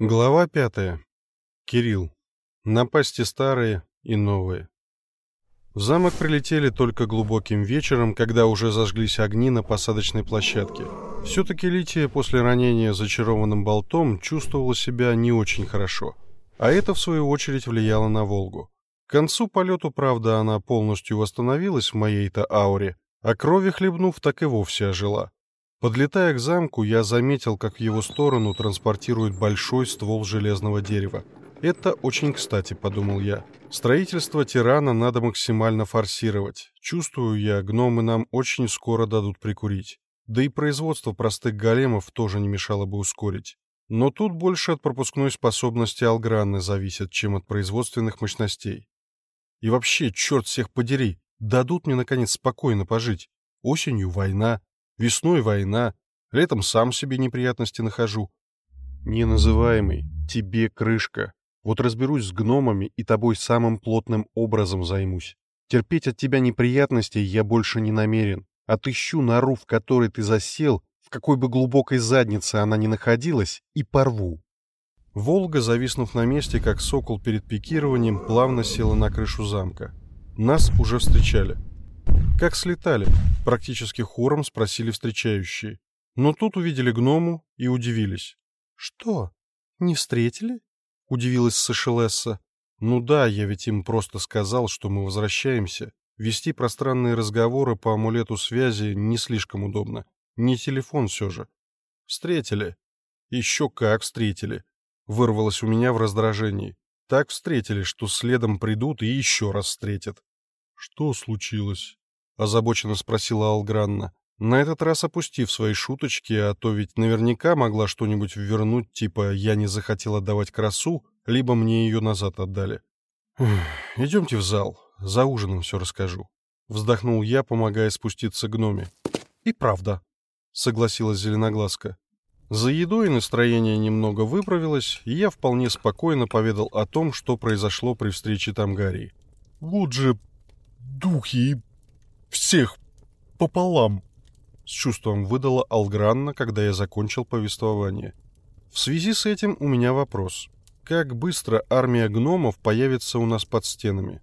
Глава пятая. Кирилл. Напасти старые и новые. В замок прилетели только глубоким вечером, когда уже зажглись огни на посадочной площадке. Все-таки Лития после ранения зачарованным болтом чувствовала себя не очень хорошо. А это, в свою очередь, влияло на Волгу. К концу полету, правда, она полностью восстановилась в моей-то ауре, а крови хлебнув, так и вовсе ожила. Подлетая к замку, я заметил, как в его сторону транспортируют большой ствол железного дерева. Это очень кстати, подумал я. Строительство тирана надо максимально форсировать. Чувствую я, гномы нам очень скоро дадут прикурить. Да и производство простых големов тоже не мешало бы ускорить. Но тут больше от пропускной способности Алгранны зависит, чем от производственных мощностей. И вообще, черт всех подери, дадут мне, наконец, спокойно пожить. Осенью война, Весной война, летом сам себе неприятности нахожу. Неназываемый, тебе крышка. Вот разберусь с гномами и тобой самым плотным образом займусь. Терпеть от тебя неприятностей я больше не намерен. Отыщу нору, в которой ты засел, в какой бы глубокой заднице она ни находилась, и порву. Волга, зависнув на месте, как сокол перед пикированием, плавно села на крышу замка. Нас уже встречали. «Как слетали?» — практически хором спросили встречающие. Но тут увидели гному и удивились. «Что, не встретили?» — удивилась Сашелесса. «Ну да, я ведь им просто сказал, что мы возвращаемся. Вести пространные разговоры по амулету связи не слишком удобно. Не телефон все же». «Встретили». «Еще как встретили», — вырвалось у меня в раздражении. «Так встретили, что следом придут и еще раз встретят». «Что случилось?» Озабоченно спросила Алгранна. На этот раз опустив свои шуточки, а то ведь наверняка могла что-нибудь ввернуть, типа «я не захотела давать красу», либо мне ее назад отдали. «Идемте в зал, за ужином все расскажу», — вздохнул я, помогая спуститься гноме. «И правда», — согласилась Зеленоглазка. За едой настроение немного выправилось, и я вполне спокойно поведал о том, что произошло при встрече Тамгарии. «Вот же духи всех пополам!» С чувством выдала Алгранна, когда я закончил повествование. В связи с этим у меня вопрос. Как быстро армия гномов появится у нас под стенами?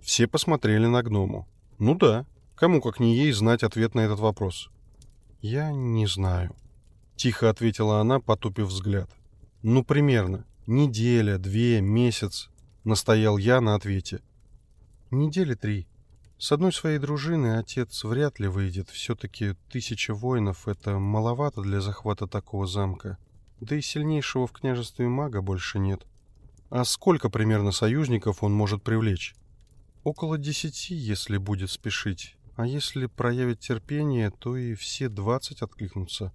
Все посмотрели на гному. Ну да, кому как не ей знать ответ на этот вопрос. Я не знаю. Тихо ответила она, потупив взгляд. Ну, примерно. Неделя, две, месяц. Настоял я на ответе. Недели три. С одной своей дружины отец вряд ли выйдет. Все-таки тысяча воинов — это маловато для захвата такого замка. Да и сильнейшего в княжестве мага больше нет. А сколько примерно союзников он может привлечь? Около десяти, если будет спешить. А если проявит терпение, то и все двадцать откликнутся.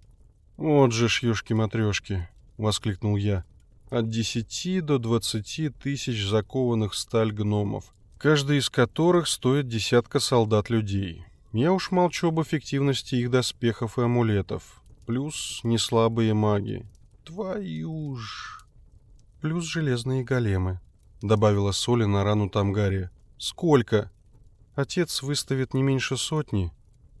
«Вот же ж ёшки-матрёшки!» — воскликнул я. «От десяти до двадцати тысяч закованных в сталь гномов каждый из которых стоит десятка солдат-людей. Я уж молчу об эффективности их доспехов и амулетов. Плюс неслабые маги. Твою ж... Плюс железные големы, — добавила Соли на рану Тамгари. Сколько? Отец выставит не меньше сотни,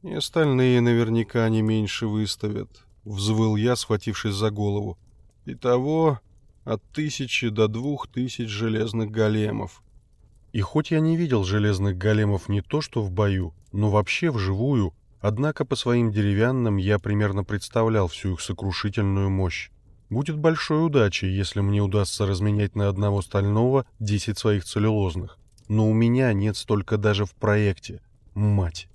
и остальные наверняка не меньше выставят, — взвыл я, схватившись за голову. Итого от тысячи до двух тысяч железных големов. И хоть я не видел железных големов не то что в бою, но вообще вживую, однако по своим деревянным я примерно представлял всю их сокрушительную мощь. Будет большой удачей, если мне удастся разменять на одного стального десять своих целлюлозных. Но у меня нет столько даже в проекте. Мать!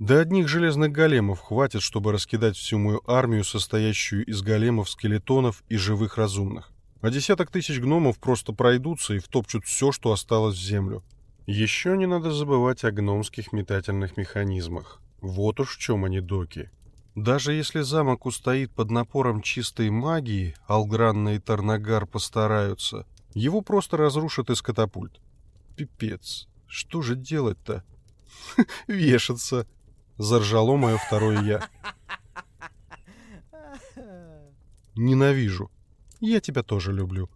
Да одних железных големов хватит, чтобы раскидать всю мою армию, состоящую из големов, скелетонов и живых разумных а десяток тысяч гномов просто пройдутся и втопчут все, что осталось в землю. Еще не надо забывать о гномских метательных механизмах. Вот уж в чем они доки. Даже если замок устоит под напором чистой магии, Алгранна и Тарнагар постараются, его просто разрушат из катапульт. Пипец, что же делать-то? Вешаться, заржало мое второе я. Ненавижу. Я тебя тоже люблю.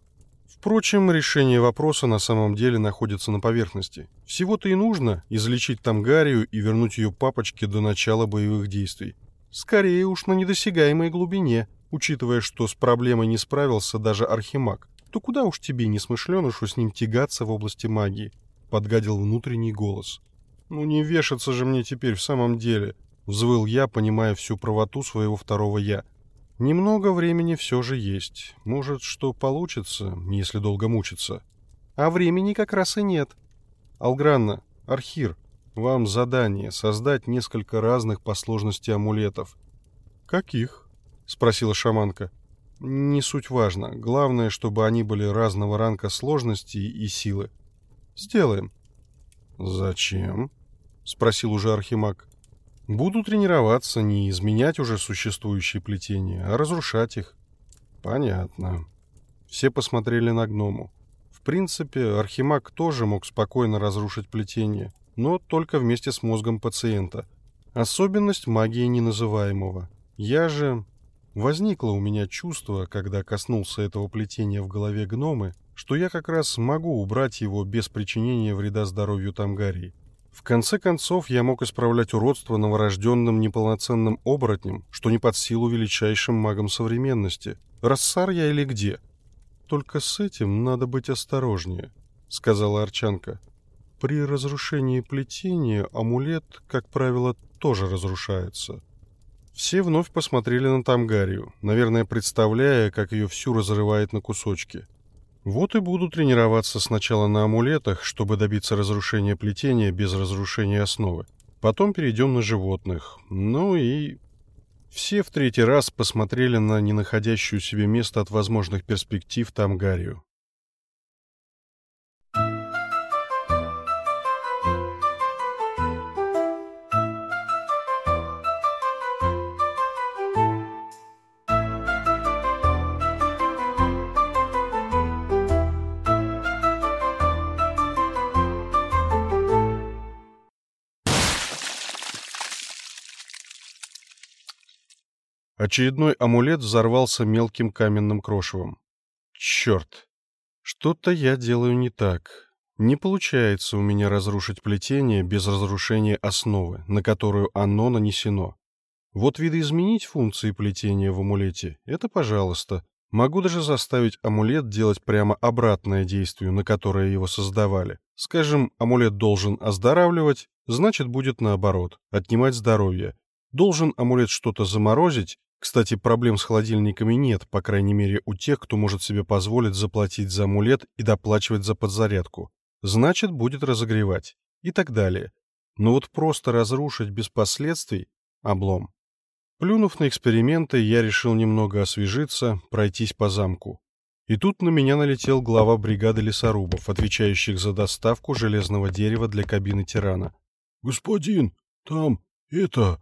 Впрочем, решение вопроса на самом деле находится на поверхности. Всего-то и нужно излечить Тамгарию и вернуть ее папочке до начала боевых действий. Скорее уж на недосягаемой глубине, Учитывая, что с проблемой не справился даже Архимаг, то куда уж тебе, несмышленышу, с ним тягаться в области магии? Подгадил внутренний голос. Ну не вешаться же мне теперь в самом деле, взвыл я, понимая всю правоту своего второго «я». Немного времени все же есть. Может, что получится, если долго мучиться. А времени как раз и нет. Алгранна, Архир, вам задание создать несколько разных по сложности амулетов. Каких? Спросила шаманка. Не суть важно. Главное, чтобы они были разного ранга сложности и силы. Сделаем. Зачем? Спросил уже Архимаг. Буду тренироваться, не изменять уже существующие плетения, а разрушать их. Понятно. Все посмотрели на гному. В принципе, Архимаг тоже мог спокойно разрушить плетение, но только вместе с мозгом пациента. Особенность магии неназываемого. Я же... Возникло у меня чувство, когда коснулся этого плетения в голове гномы, что я как раз могу убрать его без причинения вреда здоровью Тамгарии. В конце концов, я мог исправлять уродство новорожденным неполноценным оборотнем, что не под силу величайшим магам современности. Рассар я или где? Только с этим надо быть осторожнее, — сказала Арчанка. При разрушении плетения амулет, как правило, тоже разрушается. Все вновь посмотрели на Тамгарию, наверное, представляя, как ее всю разрывает на кусочки. Вот и буду тренироваться сначала на амулетах, чтобы добиться разрушения плетения без разрушения основы. Потом перейдем на животных. Ну и... Все в третий раз посмотрели на ненаходящую себе место от возможных перспектив Тамгарию. Очередной амулет взорвался мелким каменным крошевом. Черт! Что-то я делаю не так. Не получается у меня разрушить плетение без разрушения основы, на которую оно нанесено. Вот видоизменить функции плетения в амулете — это пожалуйста. Могу даже заставить амулет делать прямо обратное действию, на которое его создавали. Скажем, амулет должен оздоравливать, значит будет наоборот, отнимать здоровье. Должен амулет что-то заморозить, кстати, проблем с холодильниками нет, по крайней мере, у тех, кто может себе позволить заплатить за амулет и доплачивать за подзарядку. Значит, будет разогревать. И так далее. Но вот просто разрушить без последствий — облом. Плюнув на эксперименты, я решил немного освежиться, пройтись по замку. И тут на меня налетел глава бригады лесорубов, отвечающих за доставку железного дерева для кабины тирана. «Господин, там, это...»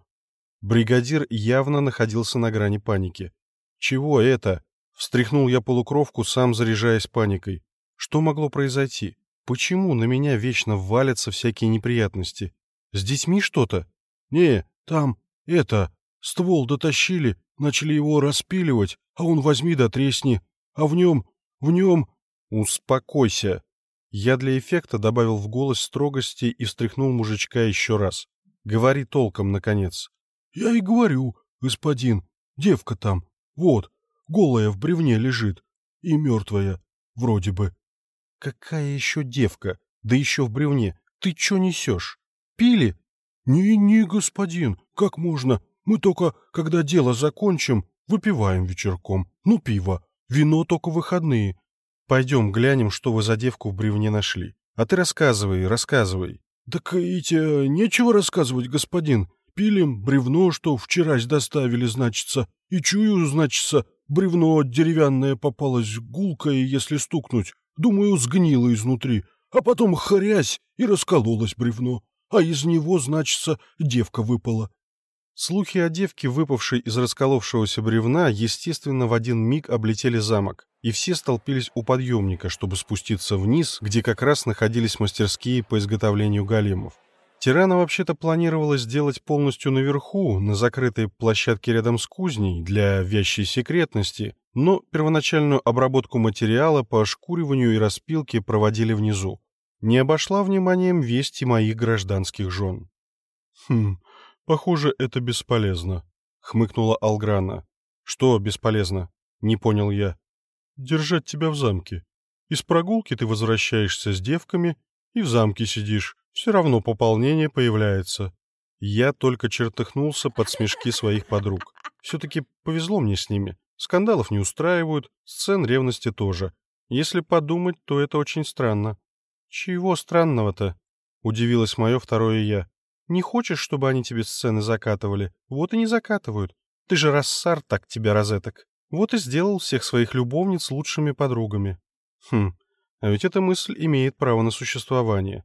Бригадир явно находился на грани паники. «Чего это?» Встряхнул я полукровку, сам заряжаясь паникой. Что могло произойти? Почему на меня вечно валятся всякие неприятности? С детьми что-то? Не, там, это, ствол дотащили, начали его распиливать, а он возьми да тресни, а в нем, в нем... Успокойся. Я для эффекта добавил в голос строгости и встряхнул мужичка еще раз. Говори толком, наконец. Я и говорю, господин, девка там, вот, голая в бревне лежит, и мертвая, вроде бы. Какая еще девка? Да еще в бревне. Ты че несешь? Пили? Не-не, господин, как можно? Мы только, когда дело закончим, выпиваем вечерком. Ну, пиво. Вино только выходные. Пойдем глянем, что вы за девку в бревне нашли. А ты рассказывай, рассказывай. Так ведь нечего рассказывать, господин. Пилим бревно, что вчерась доставили, значится, и чую, значится, бревно деревянное попалось гулкое, если стукнуть. Думаю, сгнило изнутри, а потом хрясь, и раскололось бревно, а из него, значится, девка выпала. Слухи о девке, выпавшей из расколовшегося бревна, естественно, в один миг облетели замок, и все столпились у подъемника, чтобы спуститься вниз, где как раз находились мастерские по изготовлению големов. Тирана вообще-то планировалось сделать полностью наверху, на закрытой площадке рядом с кузней, для вящей секретности, но первоначальную обработку материала по ошкуриванию и распилке проводили внизу. Не обошла вниманием вести моих гражданских жен. «Хм, похоже, это бесполезно», — хмыкнула Алграна. Что бесполезно? Не понял я. Держать тебя в замке. Из прогулки ты возвращаешься с девками и в замке сидишь. Все равно пополнение появляется. Я только чертыхнулся под смешки своих подруг. Все-таки повезло мне с ними. Скандалов не устраивают, сцен ревности тоже. Если подумать, то это очень странно. Чего странного-то? Удивилось мое второе я. Не хочешь, чтобы они тебе сцены закатывали? Вот и не закатывают. Ты же рассар так тебя розеток. Вот и сделал всех своих любовниц лучшими подругами. Хм, а ведь эта мысль имеет право на существование.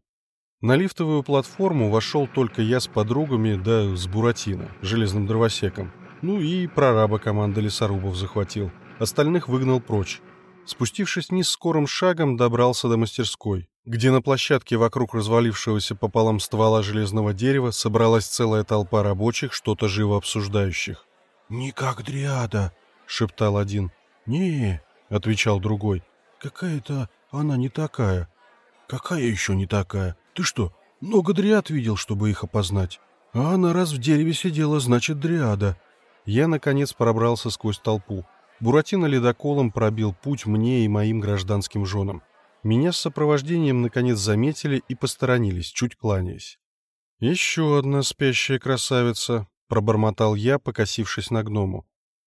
На лифтовую платформу вошел только я с подругами, да с Буратино, железным дровосеком. Ну и прораба команды лесорубов захватил. Остальных выгнал прочь. Спустившись вниз скорым шагом, добрался до мастерской, где на площадке вокруг развалившегося пополам ствола железного дерева собралась целая толпа рабочих, что-то живо обсуждающих. «Не как дриада», — шептал один. «Не», — отвечал другой. «Какая-то она не такая». «Какая еще не такая? Ты что, много дриад видел, чтобы их опознать? А она раз в дереве сидела, значит, дриада». Я, наконец, пробрался сквозь толпу. Буратино ледоколом пробил путь мне и моим гражданским женам. Меня с сопровождением наконец заметили и посторонились, чуть кланяясь. «Еще одна спящая красавица», — пробормотал я, покосившись на гному.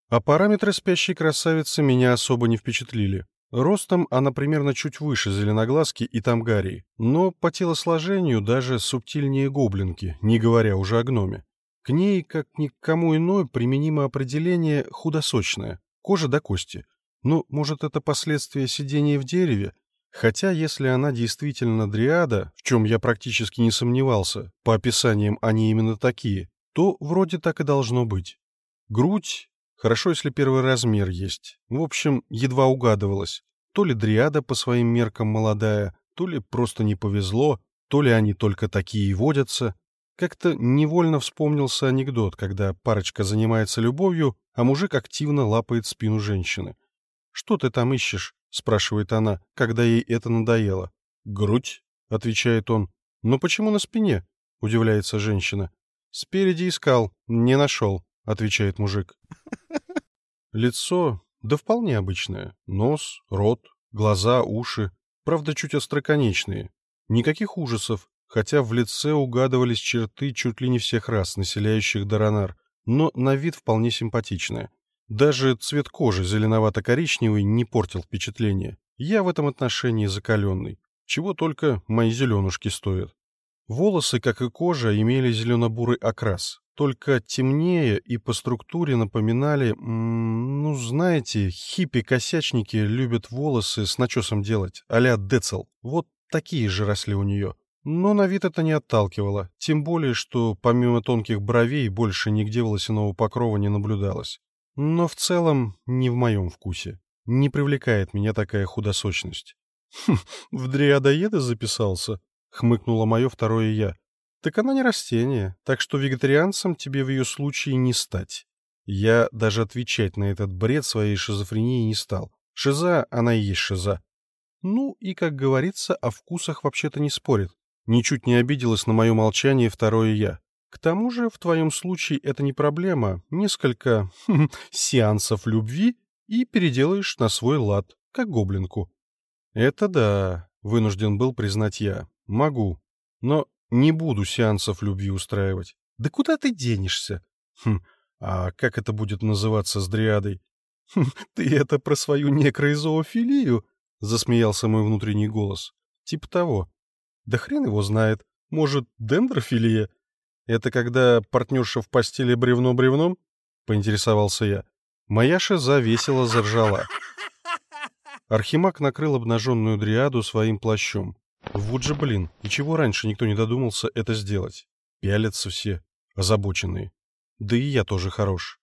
А параметры спящей красавицы меня особо не впечатлили. Ростом она примерно чуть выше зеленоглазки и тамгарии, но по телосложению даже субтильнее гоблинки, не говоря уже о гноме. К ней, как ни к кому иной, применимо определение «худосочная» кожа до кости. Ну, может, это последствия сидения в дереве? Хотя, если она действительно дриада, в чем я практически не сомневался, по описаниям они именно такие, то вроде так и должно быть. Грудь, хорошо, если первый размер есть. В общем, едва угадывалась. То ли дриада по своим меркам молодая, то ли просто не повезло, то ли они только такие и водятся. Как-то невольно вспомнился анекдот, когда парочка занимается любовью, а мужик активно лапает спину женщины. «Что ты там ищешь?» — спрашивает она, когда ей это надоело. «Грудь», — отвечает он. «Но почему на спине?» — удивляется женщина. «Спереди искал, не нашел», — отвечает мужик. Лицо, да вполне обычное. Нос, рот, глаза, уши. Правда, чуть остроконечные. Никаких ужасов, хотя в лице угадывались черты чуть ли не всех рас, населяющих Даранар, но на вид вполне симпатичная. Даже цвет кожи зеленовато-коричневый не портил впечатление. Я в этом отношении закаленный. Чего только мои зеленушки стоят. Волосы, как и кожа, имели зелено-бурый окрас, только темнее и по структуре напоминали, ну, знаете, хиппи-косячники любят волосы с начесом делать, а-ля Децл. Вот такие же росли у нее. Но на вид это не отталкивало, тем более, что помимо тонких бровей больше нигде волосяного покрова не наблюдалось. Но в целом не в моем вкусе. Не привлекает меня такая худосочность. «Хм, в дриадоеды записался?» — хмыкнуло мое второе «я». «Так она не растение, так что вегетарианцем тебе в ее случае не стать». Я даже отвечать на этот бред своей шизофрении не стал. Шиза, она и есть шиза. Ну и, как говорится, о вкусах вообще-то не спорит. Ничуть не обиделась на мое молчание второе я. К тому же, в твоем случае это не проблема. Несколько сеансов любви и переделаешь на свой лад, как гоблинку. Это да, вынужден был признать я. Могу. Но не буду сеансов любви устраивать. Да куда ты денешься? Хм, а как это будет называться с дриадой? Хм, ты это про свою некроизоофилию? Засмеялся мой внутренний голос. Типа того. Да хрен его знает. Может, дендрофилия? Это когда партнерша в постели бревно бревном? Поинтересовался я. Моя шиза весело заржала. Архимаг накрыл обнаженную дриаду своим плащом. Вот же, блин, и чего раньше никто не додумался это сделать? Пялятся все, озабоченные. Да и я тоже хорош.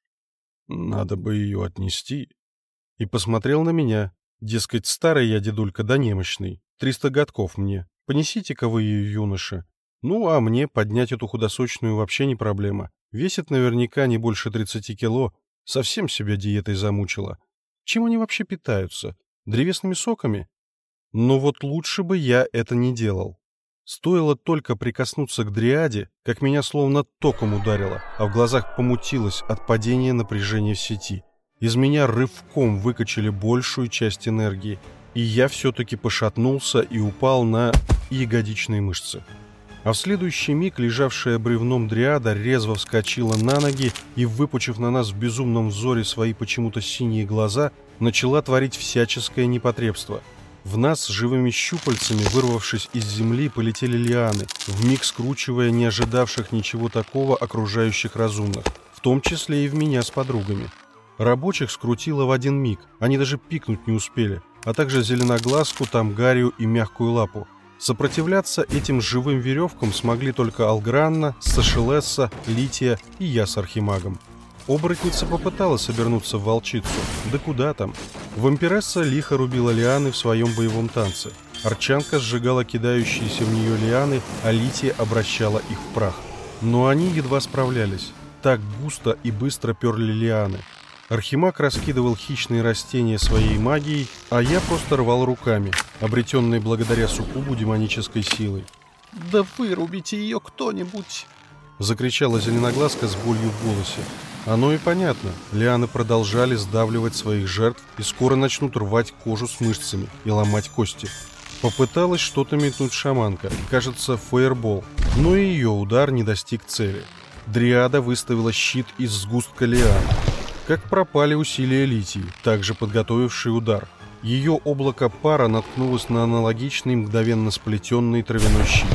Надо бы ее отнести. И посмотрел на меня. Дескать, старый я дедулька да немощный. Триста годков мне. Понесите-ка вы ее, юноша. Ну, а мне поднять эту худосочную вообще не проблема. Весит наверняка не больше 30 кило. Совсем себя диетой замучила. Чем они вообще питаются? Древесными соками? Но вот лучше бы я это не делал. Стоило только прикоснуться к дриаде, как меня словно током ударило, а в глазах помутилось от падения напряжения в сети. из меня рывком выкачали большую часть энергии, и я все-таки пошатнулся и упал на ягодичные мышцы. А в следующий миг лежавшая бревном дриада резво вскочила на ноги и, выпучив на нас в безумном взоре свои почему-то синие глаза, начала творить всяческое непотребство. В нас живыми щупальцами, вырвавшись из земли, полетели лианы, вмиг скручивая не ожидавших ничего такого окружающих разумных, в том числе и в меня с подругами. Рабочих скрутило в один миг, они даже пикнуть не успели, а также зеленоглазку, тамгарию и мягкую лапу. Сопротивляться этим живым веревкам смогли только Алгранна, Сашелесса, Лития и я с Архимагом. Оборотница попыталась обернуться в волчицу. Да куда там? Вампиресса лихо рубила лианы в своем боевом танце. Арчанка сжигала кидающиеся в нее лианы, а Лития обращала их в прах. Но они едва справлялись. Так густо и быстро перли лианы. Архимаг раскидывал хищные растения своей магией, а я просто рвал руками, обретенной благодаря суккубу демонической силой. «Да вырубите ее кто-нибудь!» Закричала зеленоглазка с болью в голосе. Оно и понятно. Лианы продолжали сдавливать своих жертв и скоро начнут рвать кожу с мышцами и ломать кости. Попыталась что-то метнуть шаманка, кажется, фейербол, но и ее удар не достиг цели. Дриада выставила щит из сгустка лиан, как пропали усилия Литии, также подготовивший удар. Ее облако пара наткнулось на аналогичный мгновенно сплетенный травяной щит.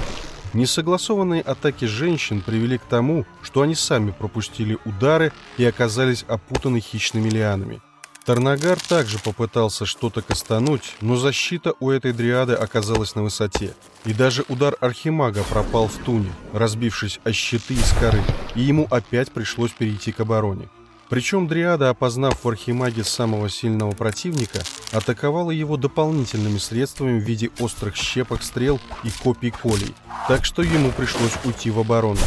Несогласованные атаки женщин привели к тому, что они сами пропустили удары и оказались опутаны хищными лианами. Тарнагар также попытался что-то кастануть, но защита у этой дриады оказалась на высоте. И даже удар Архимага пропал в туне, разбившись о щиты из коры, и ему опять пришлось перейти к обороне. Причем Дриада, опознав в Архимаге самого сильного противника, атаковала его дополнительными средствами в виде острых щепок стрел и копий колей, так что ему пришлось уйти в оборону.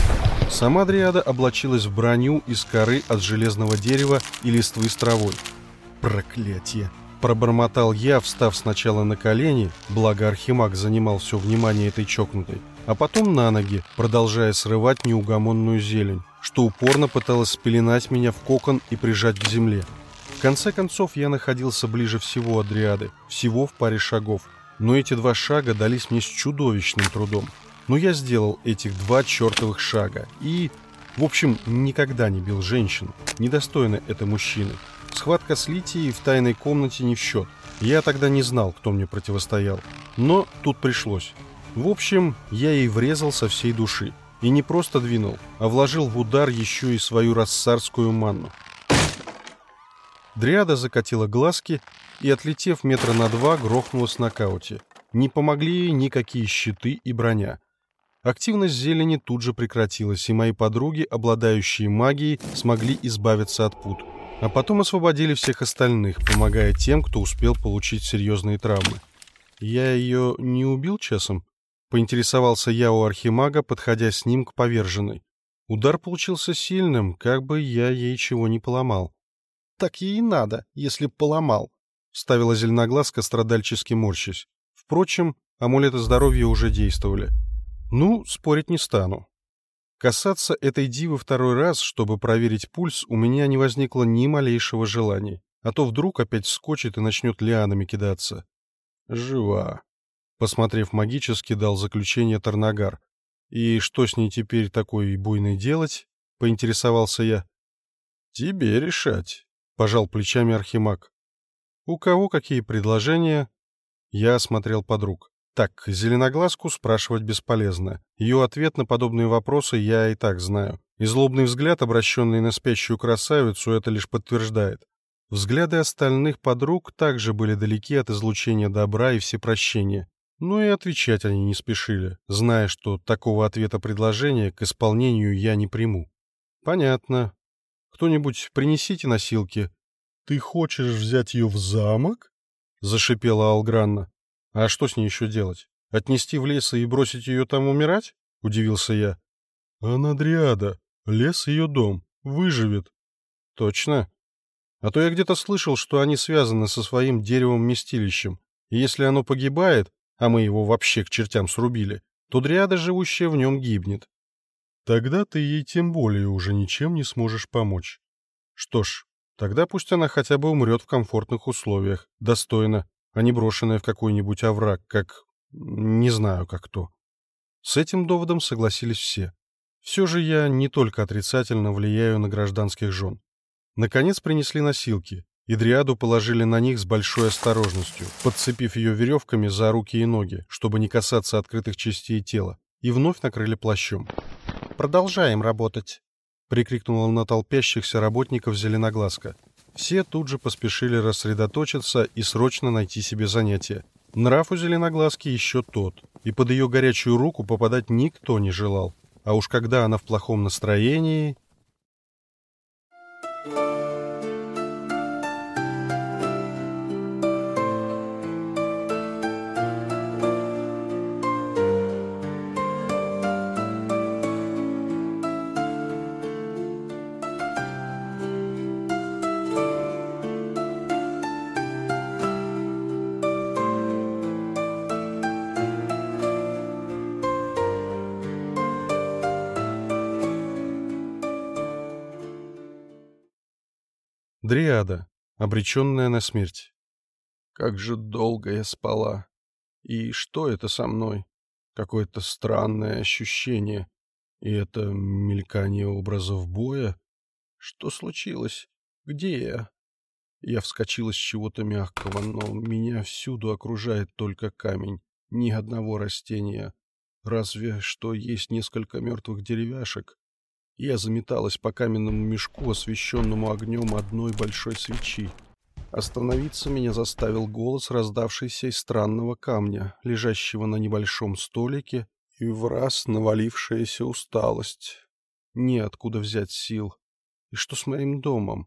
Сама Дриада облачилась в броню из коры от железного дерева и листвы с травой. «Проклятие!» Пробормотал я, встав сначала на колени, благо Архимаг занимал все внимание этой чокнутой, а потом на ноги, продолжая срывать неугомонную зелень что упорно пыталась спеленать меня в кокон и прижать к земле. В конце концов, я находился ближе всего от Дриады, всего в паре шагов. Но эти два шага дались мне с чудовищным трудом. Но я сделал этих два чертовых шага и... В общем, никогда не бил женщин. Недостойно это мужчины. Схватка с Литией в тайной комнате не в счет. Я тогда не знал, кто мне противостоял. Но тут пришлось. В общем, я ей врезал со всей души. И не просто двинул, а вложил в удар еще и свою рассарскую манну. Дриада закатила глазки и, отлетев метра на два, грохнулась в нокауте. Не помогли ей никакие щиты и броня. Активность зелени тут же прекратилась, и мои подруги, обладающие магией, смогли избавиться от пут. А потом освободили всех остальных, помогая тем, кто успел получить серьезные травмы. Я ее не убил часом? Поинтересовался я у архимага, подходя с ним к поверженной. Удар получился сильным, как бы я ей чего не поломал. — Так ей и надо, если поломал, — вставила зеленоглазка, страдальчески морщась. Впрочем, амулеты здоровья уже действовали. Ну, спорить не стану. Касаться этой дивы второй раз, чтобы проверить пульс, у меня не возникло ни малейшего желания. А то вдруг опять скочит и начнет лианами кидаться. Жива. Посмотрев магически, дал заключение Тарнагар. «И что с ней теперь такой буйной делать?» — поинтересовался я. «Тебе решать», — пожал плечами Архимаг. «У кого какие предложения?» Я осмотрел подруг. Так, зеленоглазку спрашивать бесполезно. Ее ответ на подобные вопросы я и так знаю. И злобный взгляд, обращенный на спящую красавицу, это лишь подтверждает. Взгляды остальных подруг также были далеки от излучения добра и всепрощения. Но и отвечать они не спешили, зная, что такого ответа предложения к исполнению я не приму. Понятно. Кто-нибудь принесите носилки. Ты хочешь взять ее в замок? Зашипела Алгранна. А что с ней еще делать? Отнести в лес и бросить ее там умирать? Удивился я. Она дриада. Лес ее дом. Выживет. Точно. А то я где-то слышал, что они связаны со своим деревом-местилищем. И если оно погибает, а мы его вообще к чертям срубили, то дриада, живущая в нем, гибнет. Тогда ты ей тем более уже ничем не сможешь помочь. Что ж, Тогда пусть она хотя бы умрет в комфортных условиях, достойно, а не брошенная в какой-нибудь овраг, как... не знаю, как кто. С этим доводом согласились все. Все же я не только отрицательно влияю на гражданских жен. Наконец принесли носилки, и Дриаду положили на них с большой осторожностью, подцепив ее веревками за руки и ноги, чтобы не касаться открытых частей тела, и вновь накрыли плащом. «Продолжаем работать», — прикрикнула на толпящихся работников Зеленоглазка. Все тут же поспешили рассредоточиться и срочно найти себе занятие. Нрав у Зеленоглазки еще тот, и под ее горячую руку попадать никто не желал. А уж когда она в плохом настроении... Дриада, обреченная на смерть. Как же долго я спала. И что это со мной? Какое-то странное ощущение. И это мелькание образов боя? Что случилось? Где я? Я вскочила с чего-то мягкого, но меня всюду окружает только камень. Ни одного растения. Разве что есть несколько мертвых деревяшек. Я заметалась по каменному мешку, освещенному огнем одной большой свечи. Остановиться меня заставил голос, раздавшийся из странного камня, лежащего на небольшом столике, и в раз навалившаяся усталость. Неоткуда взять сил. И что с моим домом?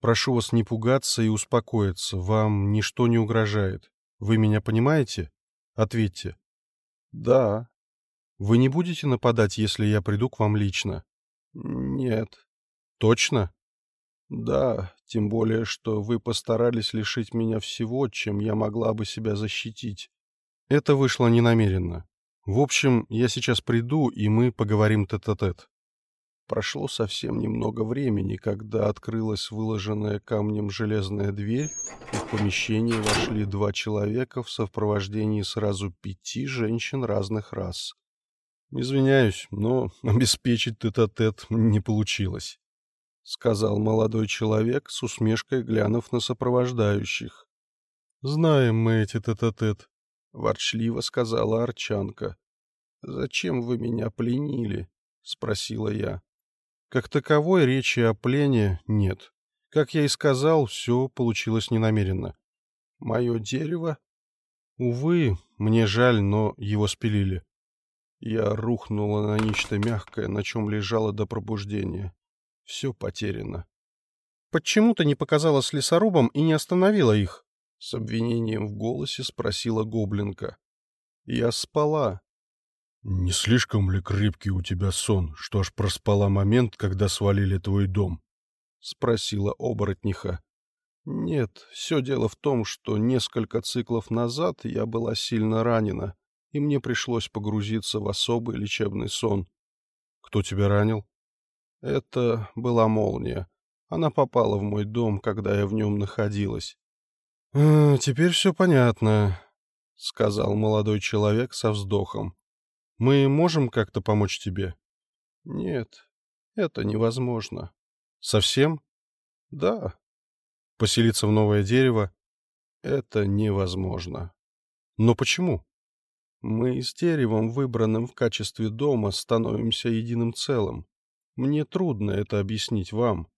Прошу вас не пугаться и успокоиться. Вам ничто не угрожает. Вы меня понимаете? Ответьте. Да. Вы не будете нападать, если я приду к вам лично? «Нет». «Точно?» «Да, тем более, что вы постарались лишить меня всего, чем я могла бы себя защитить. Это вышло ненамеренно. В общем, я сейчас приду, и мы поговорим тет-а-тет». -тет. Прошло совсем немного времени, когда открылась выложенная камнем железная дверь, и в помещение вошли два человека в сопровождении сразу пяти женщин разных рас. «Извиняюсь, но обеспечить тет-а-тет -тет не получилось», — сказал молодой человек с усмешкой, глянув на сопровождающих. «Знаем мы эти тет-а-тет», -тет, — ворчливо сказала Арчанка. «Зачем вы меня пленили?» — спросила я. Как таковой речи о плене нет. Как я и сказал, все получилось ненамеренно. «Мое дерево?» «Увы, мне жаль, но его спилили». Я рухнула на нечто мягкое, на чем лежала до пробуждения. Все потеряно. «Почему ты не показала с лесорубом и не остановила их?» С обвинением в голосе спросила гоблинка. «Я спала». «Не слишком ли крепкий у тебя сон, что аж проспала момент, когда свалили твой дом?» — спросила оборотниха. «Нет, все дело в том, что несколько циклов назад я была сильно ранена и мне пришлось погрузиться в особый лечебный сон. Кто тебя ранил? Это была молния. Она попала в мой дом, когда я в нем находилась. «А, «Теперь все понятно», — сказал молодой человек со вздохом. «Мы можем как-то помочь тебе?» «Нет, это невозможно». «Совсем?» «Да». «Поселиться в новое дерево?» «Это невозможно». «Но почему?» Мы с деревом, выбранным в качестве дома, становимся единым целым. Мне трудно это объяснить вам.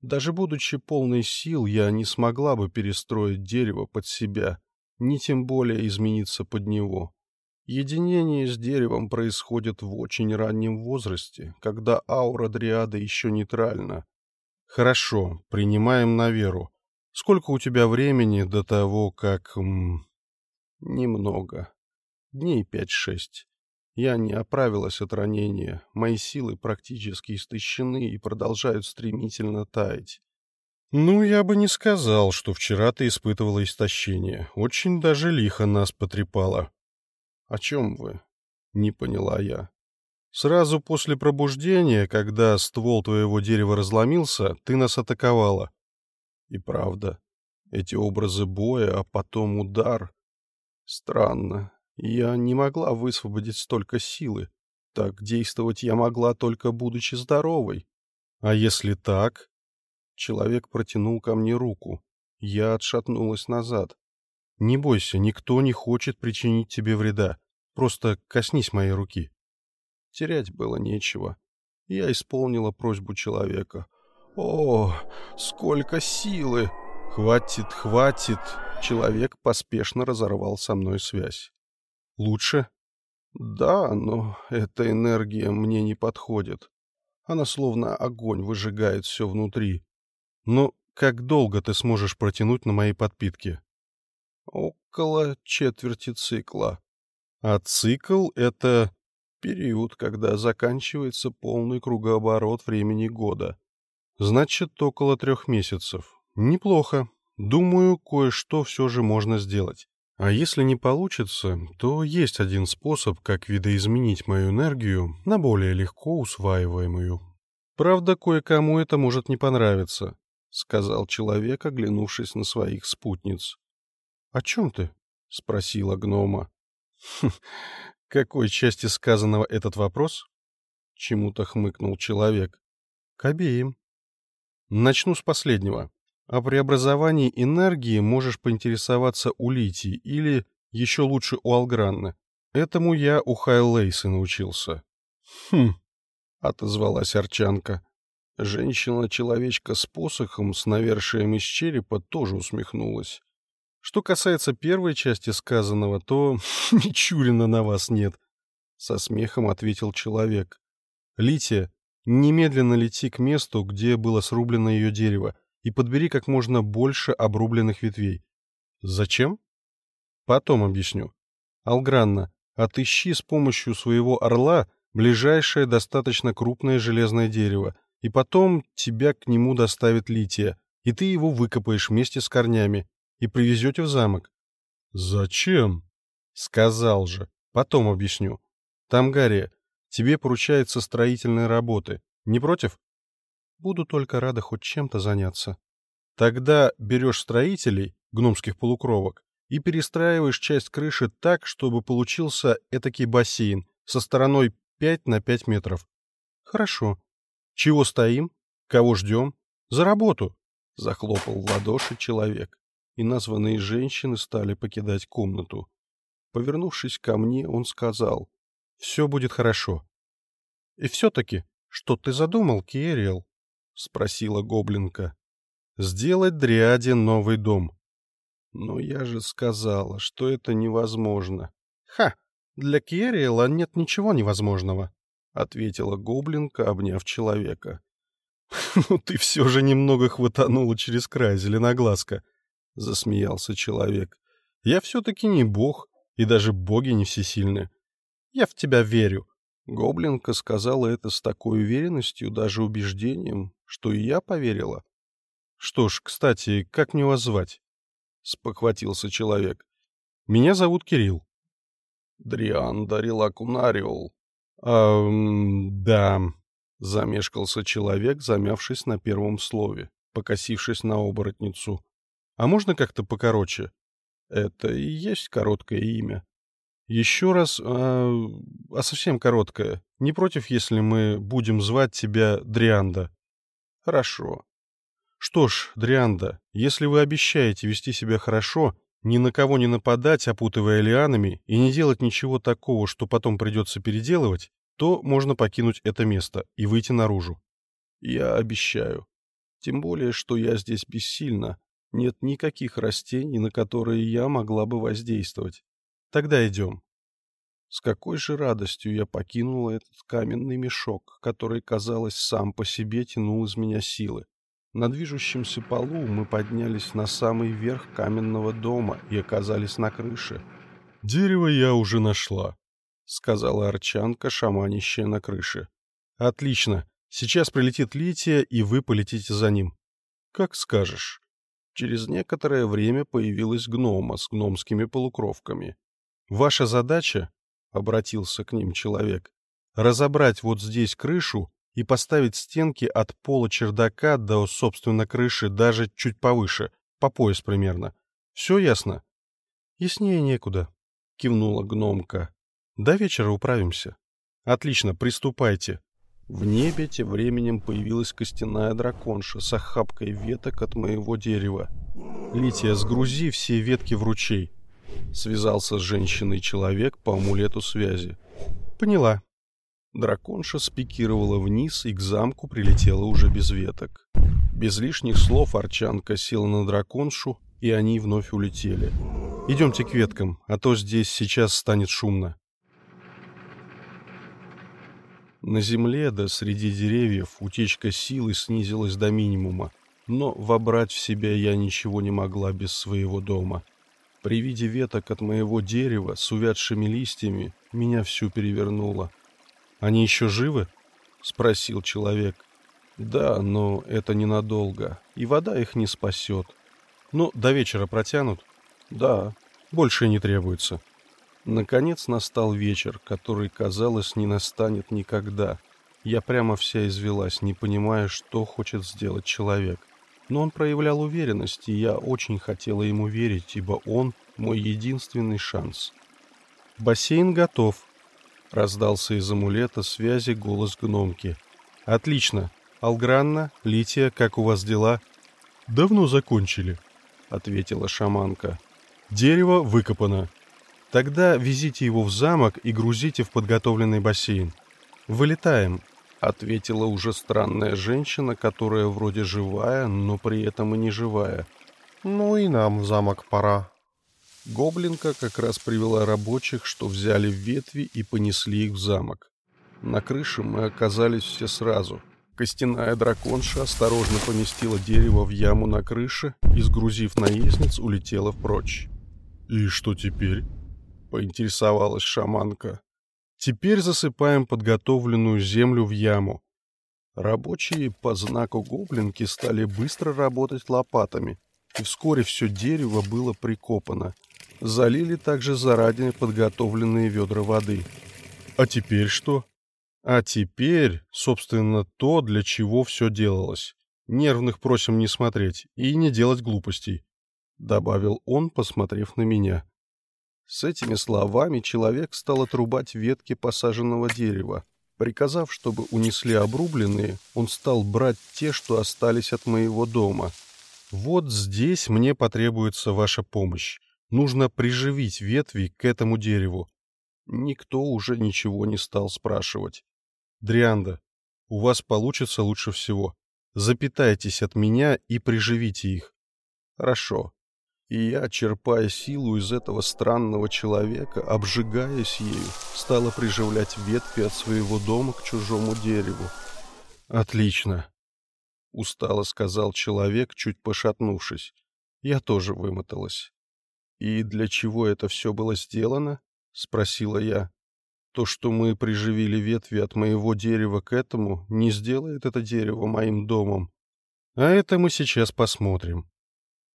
Даже будучи полной сил, я не смогла бы перестроить дерево под себя, ни тем более измениться под него. Единение с деревом происходит в очень раннем возрасте, когда аура дриады еще нейтральна. Хорошо, принимаем на веру. Сколько у тебя времени до того, как... М, немного. Дней пять-шесть. Я не оправилась от ранения, мои силы практически истощены и продолжают стремительно таять. «Ну, я бы не сказал, что вчера ты испытывала истощение. Очень даже лихо нас потрепало». «О чем вы?» — не поняла я. «Сразу после пробуждения, когда ствол твоего дерева разломился, ты нас атаковала. И правда, эти образы боя, а потом удар. Странно. Я не могла высвободить столько силы. Так действовать я могла только будучи здоровой. А если так? Человек протянул ко мне руку. Я отшатнулась назад. Не бойся, никто не хочет причинить тебе вреда. Просто коснись моей руки. Терять было нечего. Я исполнила просьбу человека. О, сколько силы! Хватит, хватит! Человек поспешно разорвал со мной связь. Лучше? Да, но эта энергия мне не подходит. Она словно огонь выжигает все внутри. Но как долго ты сможешь протянуть на моей подпитке? Около четверти цикла. А цикл — это период, когда заканчивается полный кругооборот времени года. Значит, около трех месяцев. Неплохо. Думаю, кое-что все же можно сделать. А если не получится, то есть один способ, как видоизменить мою энергию на более легко усваиваемую. Правда, кое-кому это может не понравиться, — сказал человек, оглянувшись на своих спутниц. — О чем ты? — спросила гнома. Хм, какой части сказанного этот вопрос? Чему-то хмыкнул человек. К обеим. Начну с последнего. О преобразовании энергии можешь поинтересоваться у Литии или, еще лучше, у Алгранны. Этому я у Хайлейса научился. Хм, отозвалась Арчанка. Женщина-человечка с посохом с навершием из черепа тоже усмехнулась. Что касается первой части сказанного, то Мичурина на вас нет, — со смехом ответил человек. Лития, немедленно лети к месту, где было срублено ее дерево, и подбери как можно больше обрубленных ветвей. Зачем? Потом объясню. Алгранна, отыщи с помощью своего орла ближайшее достаточно крупное железное дерево, и потом тебя к нему доставит Лития, и ты его выкопаешь вместе с корнями, и привезете в замок. — Зачем? — Сказал же. Потом объясню. Тамгария, тебе поручаются строительные работы. Не против? — Буду только рада хоть чем-то заняться. Тогда берешь строителей, гномских полукровок, и перестраиваешь часть крыши так, чтобы получился этакий бассейн со стороной 5 на 5 метров. Хорошо. Чего стоим? Кого ждем? За работу! Захлопал в ладоши человек и названные женщины стали покидать комнату. Повернувшись ко мне, он сказал, «Все будет хорошо». «И все-таки, что ты задумал, Киериэл?» — спросила гоблинка. «Сделать Дриаде новый дом». «Но я же сказала, что это невозможно». «Ха! Для Киериэла нет ничего невозможного», — ответила гоблинка, обняв человека. «Ну ты все же немного хватанула через край, зеленоглазка», — засмеялся человек. «Я все-таки не бог, и даже боги не всесильны. Я в тебя верю». Гоблинка сказала это с такой уверенностью, даже убеждением, что и я поверила. «Что ж, кстати, как мне вас звать?» — спохватился человек. «Меня зовут Кирилл». «Дриан Дарилакунариол». «А, да», — замешкался человек, замявшись на первом слове, покосившись на оборотницу. А можно как-то покороче? Это и есть короткое имя. Еще раз, а, а совсем короткое. Не против, если мы будем звать тебя Дрианда? Хорошо. Что ж, Дрианда, если вы обещаете вести себя хорошо, ни на кого не нападать, опутывая лианами, и не делать ничего такого, что потом придется переделывать, то можно покинуть это место и выйти наружу. Я обещаю. Тем более, что я здесь бессильна, нет никаких растений, на которые я могла бы воздействовать. Тогда идем. С какой же радостью я покинула этот каменный мешок, который, казалось, сам по себе тянул из меня силы. На движущемся полу мы поднялись на самый верх каменного дома и оказались на крыше. «Дерево я уже нашла», — сказала арчанка, шаманищая на крыше. «Отлично. Сейчас прилетит Лития, и вы полетите за ним». «Как скажешь». Через некоторое время появилась гнома с гномскими полукровками. «Ваша задача, — обратился к ним человек, — разобрать вот здесь крышу и поставить стенки от пола чердака до, собственно, крыши даже чуть повыше, по пояс примерно. Все ясно? Яснее некуда, кивнула гномка. До вечера управимся. Отлично, приступайте. В небе тем временем появилась костяная драконша с охапкой веток от моего дерева. Лития, сгрузи все ветки в ручей. Связался с женщиной человек по амулету связи. Поняла. Драконша спикировала вниз и к замку прилетела уже без веток. Без лишних слов Арчанка села на драконшу, и они вновь улетели. «Идемте к веткам, а то здесь сейчас станет шумно». На земле да среди деревьев утечка силы снизилась до минимума, но вобрать в себя я ничего не могла без своего дома. При виде веток от моего дерева с увядшими листьями меня всю перевернуло. «Они еще живы?» — спросил человек. «Да, но это ненадолго, и вода их не спасет. Ну, до вечера протянут?» «Да, больше не требуется». Наконец настал вечер, который, казалось, не настанет никогда. Я прямо вся извелась, не понимая, что хочет сделать человек. Но он проявлял уверенность, и я очень хотела ему верить, ибо он — мой единственный шанс. «Бассейн готов», Раздался из амулета связи голос гномки. «Отлично. Алгранна, Лития, как у вас дела?» «Давно закончили», — ответила шаманка. «Дерево выкопано. Тогда везите его в замок и грузите в подготовленный бассейн. Вылетаем», — ответила уже странная женщина, которая вроде живая, но при этом и не живая. «Ну и нам в замок пора», Гоблинка как раз привела рабочих, что взяли ветви и понесли их в замок. На крыше мы оказались все сразу. Костяная драконша осторожно поместила дерево в яму на крыше и, сгрузив наездниц, улетела прочь. «И что теперь?» — поинтересовалась шаманка. «Теперь засыпаем подготовленную землю в яму. Рабочие по знаку гоблинки стали быстро работать лопатами, и вскоре все дерево было прикопано — Залили также заранее подготовленные ведра воды. А теперь что? А теперь, собственно, то, для чего все делалось. Нервных просим не смотреть и не делать глупостей, — добавил он, посмотрев на меня. С этими словами человек стал отрубать ветки посаженного дерева. Приказав, чтобы унесли обрубленные, он стал брать те, что остались от моего дома. Вот здесь мне потребуется ваша помощь. Нужно приживить ветви к этому дереву. Никто уже ничего не стал спрашивать. Дрианда, у вас получится лучше всего. Запитайтесь от меня и приживите их. Хорошо. И я, черпая силу из этого странного человека, обжигаясь ею, стала приживлять ветви от своего дома к чужому дереву. Отлично. Устало сказал человек, чуть пошатнувшись. Я тоже вымоталась. «И для чего это все было сделано?» — спросила я. «То, что мы приживили ветви от моего дерева к этому, не сделает это дерево моим домом. А это мы сейчас посмотрим».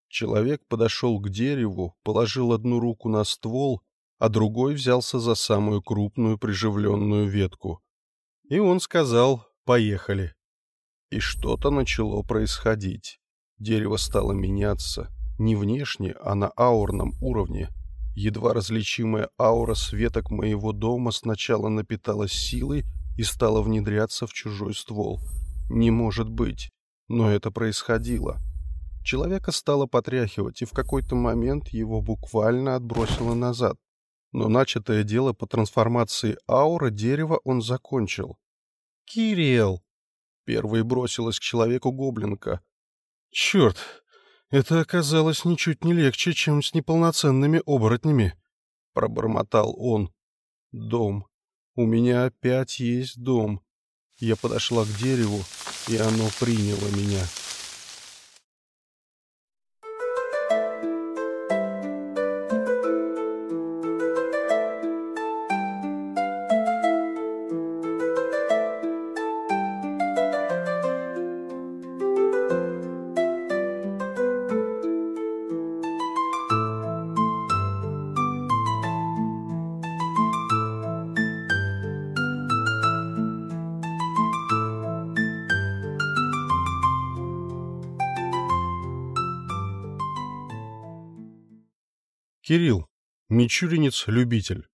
Человек подошел к дереву, положил одну руку на ствол, а другой взялся за самую крупную приживленную ветку. И он сказал «поехали». И что-то начало происходить. Дерево стало меняться не внешне, а на аурном уровне. Едва различимая аура светок моего дома сначала напиталась силой и стала внедряться в чужой ствол. Не может быть, но это происходило. Человека стало потряхивать, и в какой-то момент его буквально отбросило назад. Но начатое дело по трансформации ауры дерева он закончил. «Кирилл!» Первой бросилась к человеку гоблинка. «Черт, это оказалось ничуть не легче, чем с неполноценными оборотнями, — пробормотал он. Дом. У меня опять есть дом. Я подошла к дереву, и оно приняло меня. Кирилл, мичуринец-любитель.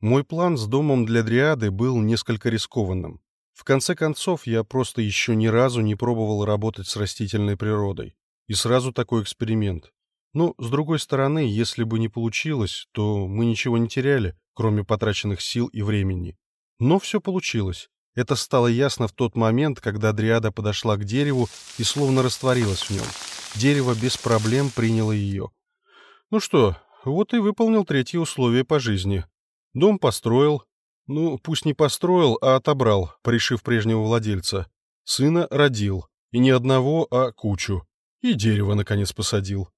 Мой план с домом для дриады был несколько рискованным. В конце концов, я просто еще ни разу не пробовал работать с растительной природой. И сразу такой эксперимент. Но, с другой стороны, если бы не получилось, то мы ничего не теряли, кроме потраченных сил и времени. Но все получилось. Это стало ясно в тот момент, когда Дриада подошла к дереву и словно растворилась в нем. Дерево без проблем приняло ее. Ну что, вот и выполнил третье условие по жизни. Дом построил. Ну, пусть не построил, а отобрал, пришив прежнего владельца. Сына родил. И не одного, а кучу. И дерево, наконец, посадил.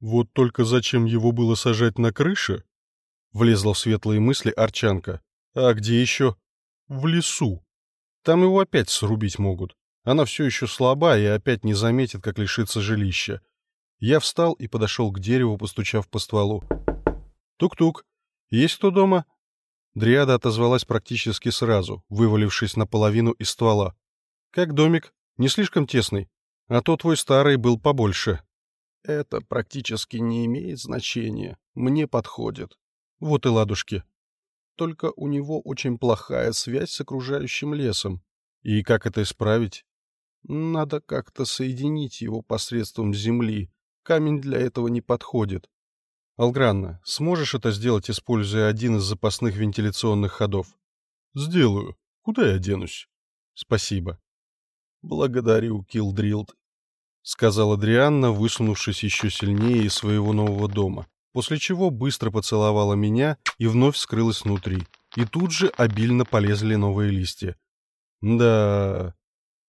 Вот только зачем его было сажать на крыше? Влезла в светлые мысли Арчанка. А где еще? В лесу. Там его опять срубить могут. Она все еще слаба и опять не заметит, как лишится жилища. Я встал и подошел к дереву, постучав по стволу. «Тук-тук. Есть кто дома?» Дриада отозвалась практически сразу, вывалившись наполовину из ствола. «Как домик? Не слишком тесный? А то твой старый был побольше». «Это практически не имеет значения. Мне подходит». «Вот и ладушки. Только у него очень плохая связь с окружающим лесом. И как это исправить? Надо как-то соединить его посредством земли. Камень для этого не подходит. Алгранна, сможешь это сделать, используя один из запасных вентиляционных ходов? Сделаю. Куда я денусь? Спасибо. Благодарю, Килдрилд, сказала Дрианна, высунувшись еще сильнее из своего нового дома после чего быстро поцеловала меня и вновь скрылась внутри. И тут же обильно полезли новые листья. Да...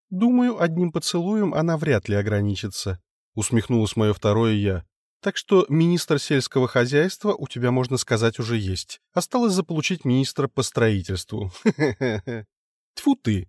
Думаю, одним поцелуем она вряд ли ограничится, усмехнулось мое второе я. Так что министр сельского хозяйства у тебя, можно сказать, уже есть. Осталось заполучить министра по строительству. Тьфу ты!